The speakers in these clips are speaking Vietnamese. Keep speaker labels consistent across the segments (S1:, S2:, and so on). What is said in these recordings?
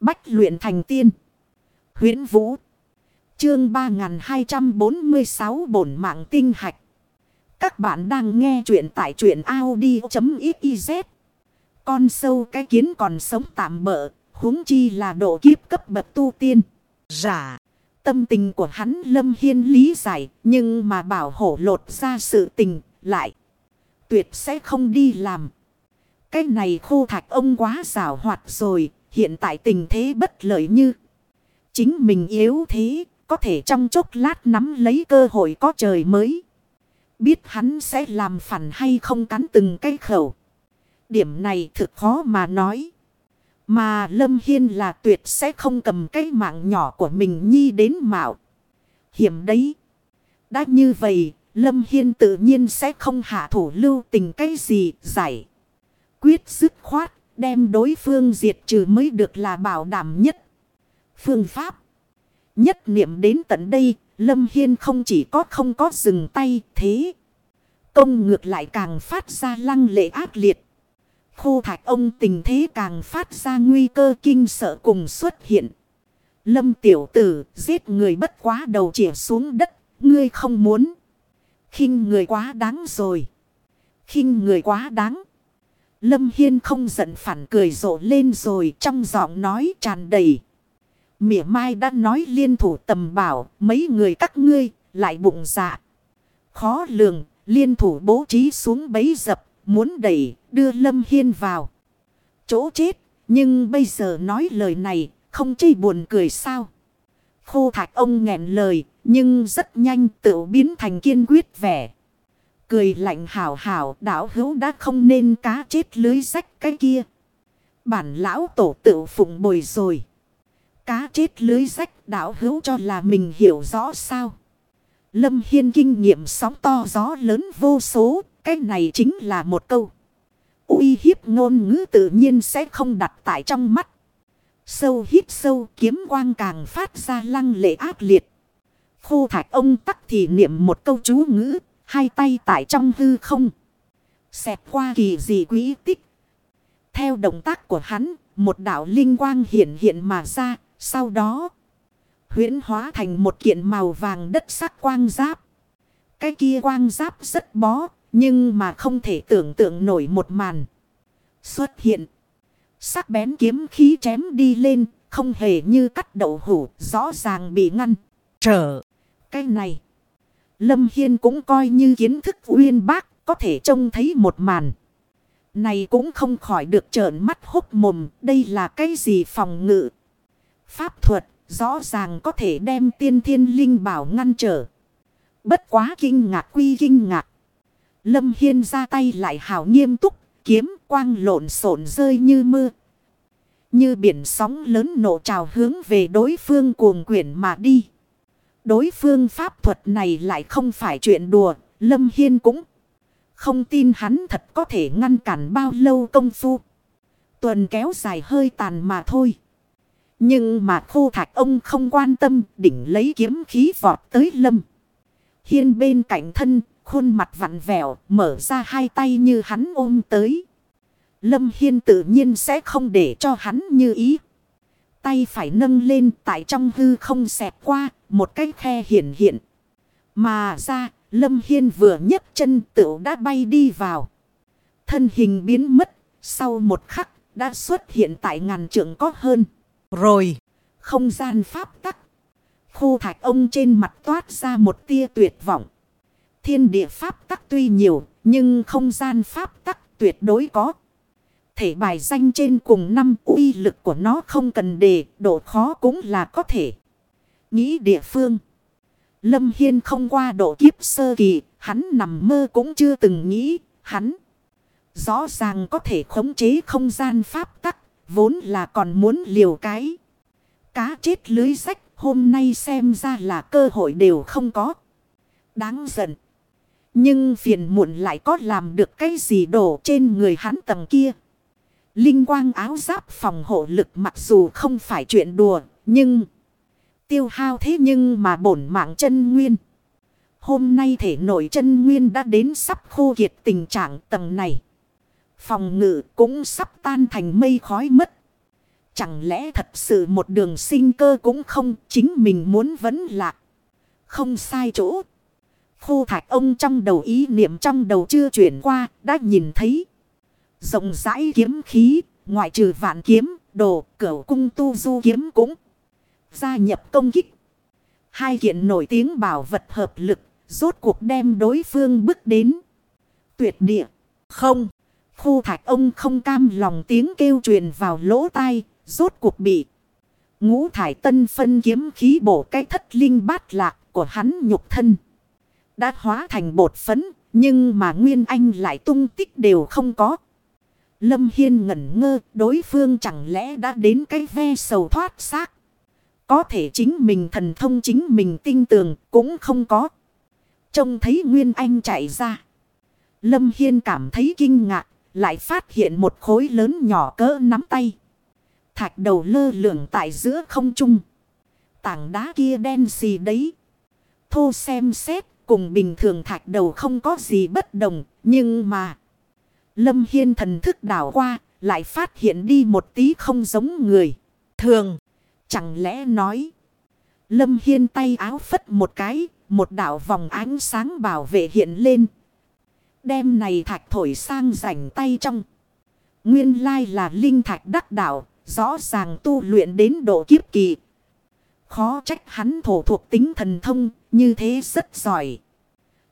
S1: Bách luyện thành tiên. huyễn Vũ. Chương 3246 bổn mạng tinh hạch. Các bạn đang nghe truyện tại truyện Audi.xyz. Con sâu cái kiến còn sống tạm bỡ. huống chi là độ kiếp cấp bậc tu tiên. Giả. Tâm tình của hắn Lâm Hiên lý giải. Nhưng mà bảo hổ lột ra sự tình, lại. Tuyệt sẽ không đi làm. Cái này khô thạch ông quá xảo hoạt rồi. Hiện tại tình thế bất lợi như. Chính mình yếu thế. Có thể trong chốc lát nắm lấy cơ hội có trời mới. Biết hắn sẽ làm phản hay không cắn từng cái khẩu. Điểm này thực khó mà nói. Mà Lâm Hiên là tuyệt sẽ không cầm cái mạng nhỏ của mình nhi đến mạo. Hiểm đấy. Đã như vậy, Lâm Hiên tự nhiên sẽ không hạ thủ lưu tình cái gì giải. Quyết dứt khoát, đem đối phương diệt trừ mới được là bảo đảm nhất. Phương pháp. Nhất niệm đến tận đây, Lâm Hiên không chỉ có không có dừng tay thế. Công ngược lại càng phát ra lăng lệ ác liệt. Khô thạch ông tình thế càng phát ra nguy cơ kinh sợ cùng xuất hiện. Lâm tiểu tử giết người bất quá đầu chỉa xuống đất. Ngươi không muốn. khinh người quá đáng rồi. khinh người quá đáng. Lâm Hiên không giận phản cười rộ lên rồi trong giọng nói tràn đầy. Mỉa mai đã nói liên thủ tầm bảo, mấy người các ngươi, lại bụng dạ. Khó lường, liên thủ bố trí xuống bấy dập, muốn đẩy, đưa Lâm Hiên vào. Chỗ chết, nhưng bây giờ nói lời này, không chây buồn cười sao. Khô thạch ông nghẹn lời, nhưng rất nhanh tự biến thành kiên quyết vẻ. Cười lạnh hảo hảo, đảo hữu đã không nên cá chết lưới rách cái kia. Bản lão tổ tự phụng bồi rồi. Cá chết lưới rách, đảo hữu cho là mình hiểu rõ sao. Lâm Hiên kinh nghiệm sóng to gió lớn vô số. Cái này chính là một câu. uy hiếp ngôn ngữ tự nhiên sẽ không đặt tại trong mắt. Sâu hít sâu, kiếm quang càng phát ra lăng lệ ác liệt. Khô thạch ông tắc thì niệm một câu chú ngữ. Hai tay tại trong hư không. Xẹt qua kỳ dị quý tích. Theo động tác của hắn, một đạo linh quang hiện hiện mà ra. Sau đó, huyễn hóa thành một kiện màu vàng đất sắc quang giáp. Cái kia quang giáp rất bó, nhưng mà không thể tưởng tượng nổi một màn. Xuất hiện. Sắc bén kiếm khí chém đi lên, không hề như cắt đậu hủ, rõ ràng bị ngăn. Trở. Cái này. Lâm Hiên cũng coi như kiến thức uyên bác, có thể trông thấy một màn. Này cũng không khỏi được trợn mắt hốc mồm, đây là cái gì phòng ngự. Pháp thuật, rõ ràng có thể đem tiên thiên linh bảo ngăn trở. Bất quá kinh ngạc quy kinh ngạc. Lâm Hiên ra tay lại hào nghiêm túc, kiếm quang lộn xộn rơi như mưa. Như biển sóng lớn nổ trào hướng về đối phương cuồng quyển mà đi. Đối phương pháp thuật này lại không phải chuyện đùa, Lâm Hiên cũng không tin hắn thật có thể ngăn cản bao lâu công phu. Tuần kéo dài hơi tàn mà thôi. Nhưng mà khô thạch ông không quan tâm đỉnh lấy kiếm khí vọt tới Lâm. Hiên bên cạnh thân, khuôn mặt vặn vẹo, mở ra hai tay như hắn ôm tới. Lâm Hiên tự nhiên sẽ không để cho hắn như ý. Tay phải nâng lên tại trong hư không xẹp qua, một cái khe hiện hiện. Mà ra, Lâm Hiên vừa nhấc chân tựu đã bay đi vào. Thân hình biến mất, sau một khắc đã xuất hiện tại ngàn trượng có hơn. Rồi, không gian pháp tắc. khu thạch ông trên mặt toát ra một tia tuyệt vọng. Thiên địa pháp tắc tuy nhiều, nhưng không gian pháp tắc tuyệt đối có. Thể bài danh trên cùng năm uy lực của nó không cần đề, độ khó cũng là có thể. Nghĩ địa phương. Lâm Hiên không qua độ kiếp sơ kỳ, hắn nằm mơ cũng chưa từng nghĩ, hắn. Rõ ràng có thể khống chế không gian pháp tắc, vốn là còn muốn liều cái. Cá chết lưới rách, hôm nay xem ra là cơ hội đều không có. Đáng giận. Nhưng phiền muộn lại có làm được cái gì đổ trên người hắn tầng kia. Linh quang áo giáp phòng hộ lực mặc dù không phải chuyện đùa, nhưng tiêu hao thế nhưng mà bổn mạng chân nguyên. Hôm nay thể nội chân nguyên đã đến sắp khô kiệt tình trạng tầng này. Phòng ngự cũng sắp tan thành mây khói mất. Chẳng lẽ thật sự một đường sinh cơ cũng không chính mình muốn vấn lạc. Không sai chỗ. Khô thạch ông trong đầu ý niệm trong đầu chưa chuyển qua đã nhìn thấy. Rộng rãi kiếm khí, ngoại trừ vạn kiếm, đồ, cửu cung tu du kiếm cũng gia nhập công kích. Hai kiện nổi tiếng bảo vật hợp lực, rốt cuộc đem đối phương bước đến. Tuyệt địa, không. Khu thạch ông không cam lòng tiếng kêu truyền vào lỗ tai, rốt cuộc bị. Ngũ thải tân phân kiếm khí bổ cái thất linh bát lạc của hắn nhục thân. Đã hóa thành bột phấn, nhưng mà Nguyên Anh lại tung tích đều không có. Lâm Hiên ngẩn ngơ, đối phương chẳng lẽ đã đến cái ve sầu thoát xác. Có thể chính mình thần thông chính mình tinh tường cũng không có. Trông thấy Nguyên Anh chạy ra. Lâm Hiên cảm thấy kinh ngạc, lại phát hiện một khối lớn nhỏ cỡ nắm tay. Thạch đầu lơ lửng tại giữa không trung. Tảng đá kia đen xì đấy. Thô xem xét cùng bình thường thạch đầu không có gì bất đồng. Nhưng mà. Lâm Hiên thần thức đảo qua. Lại phát hiện đi một tí không giống người. Thường. Chẳng lẽ nói. Lâm Hiên tay áo phất một cái. Một đảo vòng ánh sáng bảo vệ hiện lên. Đêm này thạch thổi sang rảnh tay trong. Nguyên lai là linh thạch đắc đạo. Rõ ràng tu luyện đến độ kiếp kỳ. Khó trách hắn thổ thuộc tính thần thông. Như thế rất giỏi.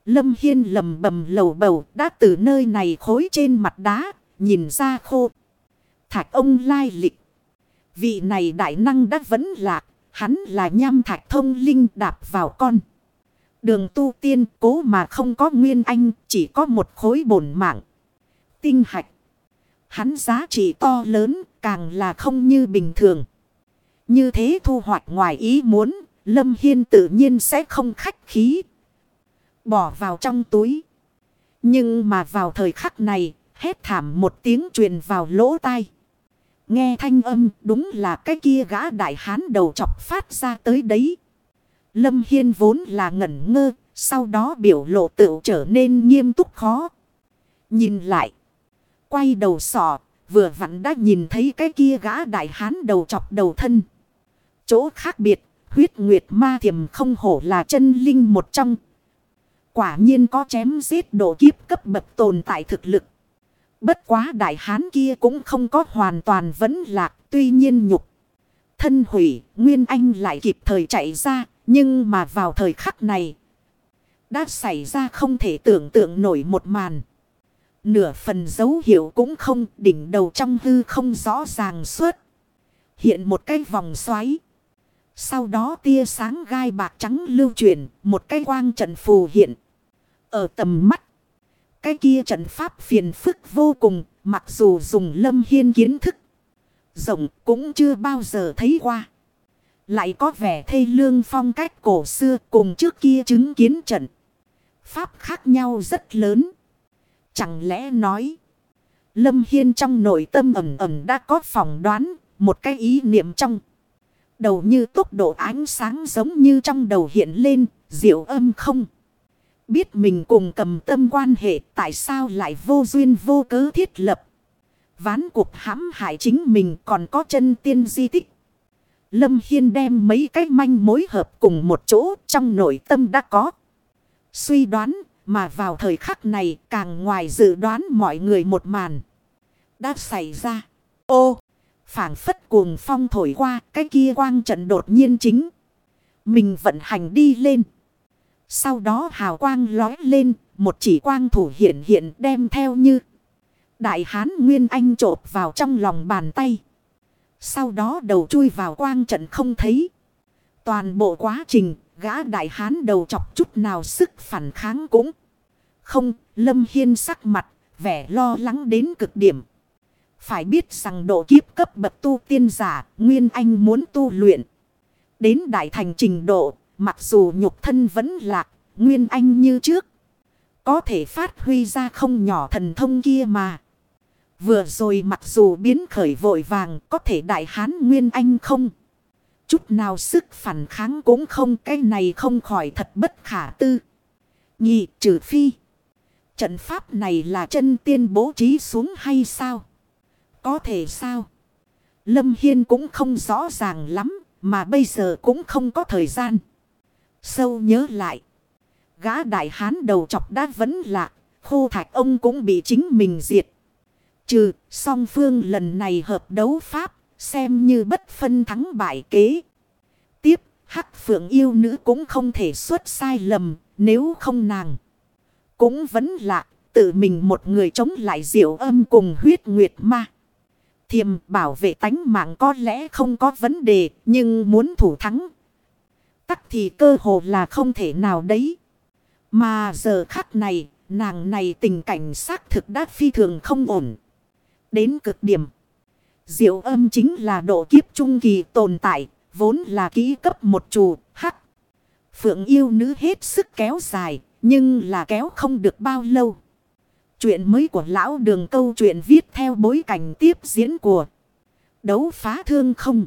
S1: Lâm Hiên lầm bầm lầu bầu. Đã từ nơi này khối trên mặt đá. Nhìn ra khô. Thạch ông lai lịch. Vị này đại năng đã vẫn lạc. Hắn là nham thạch thông linh đạp vào con. Đường tu tiên cố mà không có nguyên anh, chỉ có một khối bổn mạng. Tinh hạch. Hắn giá trị to lớn, càng là không như bình thường. Như thế thu hoạch ngoài ý muốn, Lâm Hiên tự nhiên sẽ không khách khí. Bỏ vào trong túi. Nhưng mà vào thời khắc này, hét thảm một tiếng truyền vào lỗ tai. Nghe thanh âm đúng là cái kia gã đại hán đầu chọc phát ra tới đấy. Lâm Hiên vốn là ngẩn ngơ, sau đó biểu lộ tự trở nên nghiêm túc khó. Nhìn lại, quay đầu sọ, vừa vặn đã nhìn thấy cái kia gã đại hán đầu chọc đầu thân. Chỗ khác biệt, huyết nguyệt ma thiềm không hổ là chân linh một trong. Quả nhiên có chém giết độ kiếp cấp bậc tồn tại thực lực. Bất quá đại hán kia cũng không có hoàn toàn vấn lạc, tuy nhiên nhục. Thân hủy, Nguyên Anh lại kịp thời chạy ra, nhưng mà vào thời khắc này, đã xảy ra không thể tưởng tượng nổi một màn. Nửa phần dấu hiệu cũng không đỉnh đầu trong hư không rõ ràng suốt. Hiện một cái vòng xoáy. Sau đó tia sáng gai bạc trắng lưu chuyển, một cái quang trận phù hiện. Ở tầm mắt, cái kia trận pháp phiền phức vô cùng, mặc dù dùng lâm hiên kiến thức. Rộng cũng chưa bao giờ thấy qua. Lại có vẻ thê lương phong cách cổ xưa cùng trước kia chứng kiến trận. Pháp khác nhau rất lớn. Chẳng lẽ nói. Lâm Hiên trong nội tâm ẩm ẩm đã có phỏng đoán. Một cái ý niệm trong. Đầu như tốc độ ánh sáng giống như trong đầu hiện lên. Diệu âm không. Biết mình cùng cầm tâm quan hệ tại sao lại vô duyên vô cớ thiết lập. Ván cuộc hãm hại chính mình còn có chân tiên di tích. Lâm Hiên đem mấy cái manh mối hợp cùng một chỗ trong nội tâm đã có. Suy đoán mà vào thời khắc này càng ngoài dự đoán mọi người một màn. Đã xảy ra. Ô! phảng phất cuồng phong thổi qua cái kia quang trận đột nhiên chính. Mình vận hành đi lên. Sau đó hào quang lói lên. Một chỉ quang thủ hiện hiện đem theo như. Đại hán Nguyên Anh trộp vào trong lòng bàn tay. Sau đó đầu chui vào quang trận không thấy. Toàn bộ quá trình, gã đại hán đầu chọc chút nào sức phản kháng cũng. Không, Lâm Hiên sắc mặt, vẻ lo lắng đến cực điểm. Phải biết rằng độ kiếp cấp bậc tu tiên giả, Nguyên Anh muốn tu luyện. Đến đại thành trình độ, mặc dù nhục thân vẫn lạc, Nguyên Anh như trước. Có thể phát huy ra không nhỏ thần thông kia mà. Vừa rồi mặc dù biến khởi vội vàng có thể đại hán nguyên anh không. Chút nào sức phản kháng cũng không cái này không khỏi thật bất khả tư. Nhị trừ phi. Trận pháp này là chân tiên bố trí xuống hay sao? Có thể sao? Lâm Hiên cũng không rõ ràng lắm, mà bây giờ cũng không có thời gian. Sâu nhớ lại. Gã đại hán đầu chọc đã vẫn lạ, khô thạch ông cũng bị chính mình diệt. Trừ, song phương lần này hợp đấu pháp, xem như bất phân thắng bại kế. Tiếp, hắc phượng yêu nữ cũng không thể xuất sai lầm, nếu không nàng. Cũng vẫn lạ, tự mình một người chống lại diệu âm cùng huyết nguyệt ma. Thiềm bảo vệ tánh mạng có lẽ không có vấn đề, nhưng muốn thủ thắng. Tắc thì cơ hồ là không thể nào đấy. Mà giờ khắc này, nàng này tình cảnh xác thực đã phi thường không ổn. Đến cực điểm. Diệu âm chính là độ kiếp trung kỳ tồn tại, vốn là kỹ cấp một chủ, hắc. Phượng yêu nữ hết sức kéo dài, nhưng là kéo không được bao lâu. Chuyện mới của lão đường câu chuyện viết theo bối cảnh tiếp diễn của đấu phá thương không.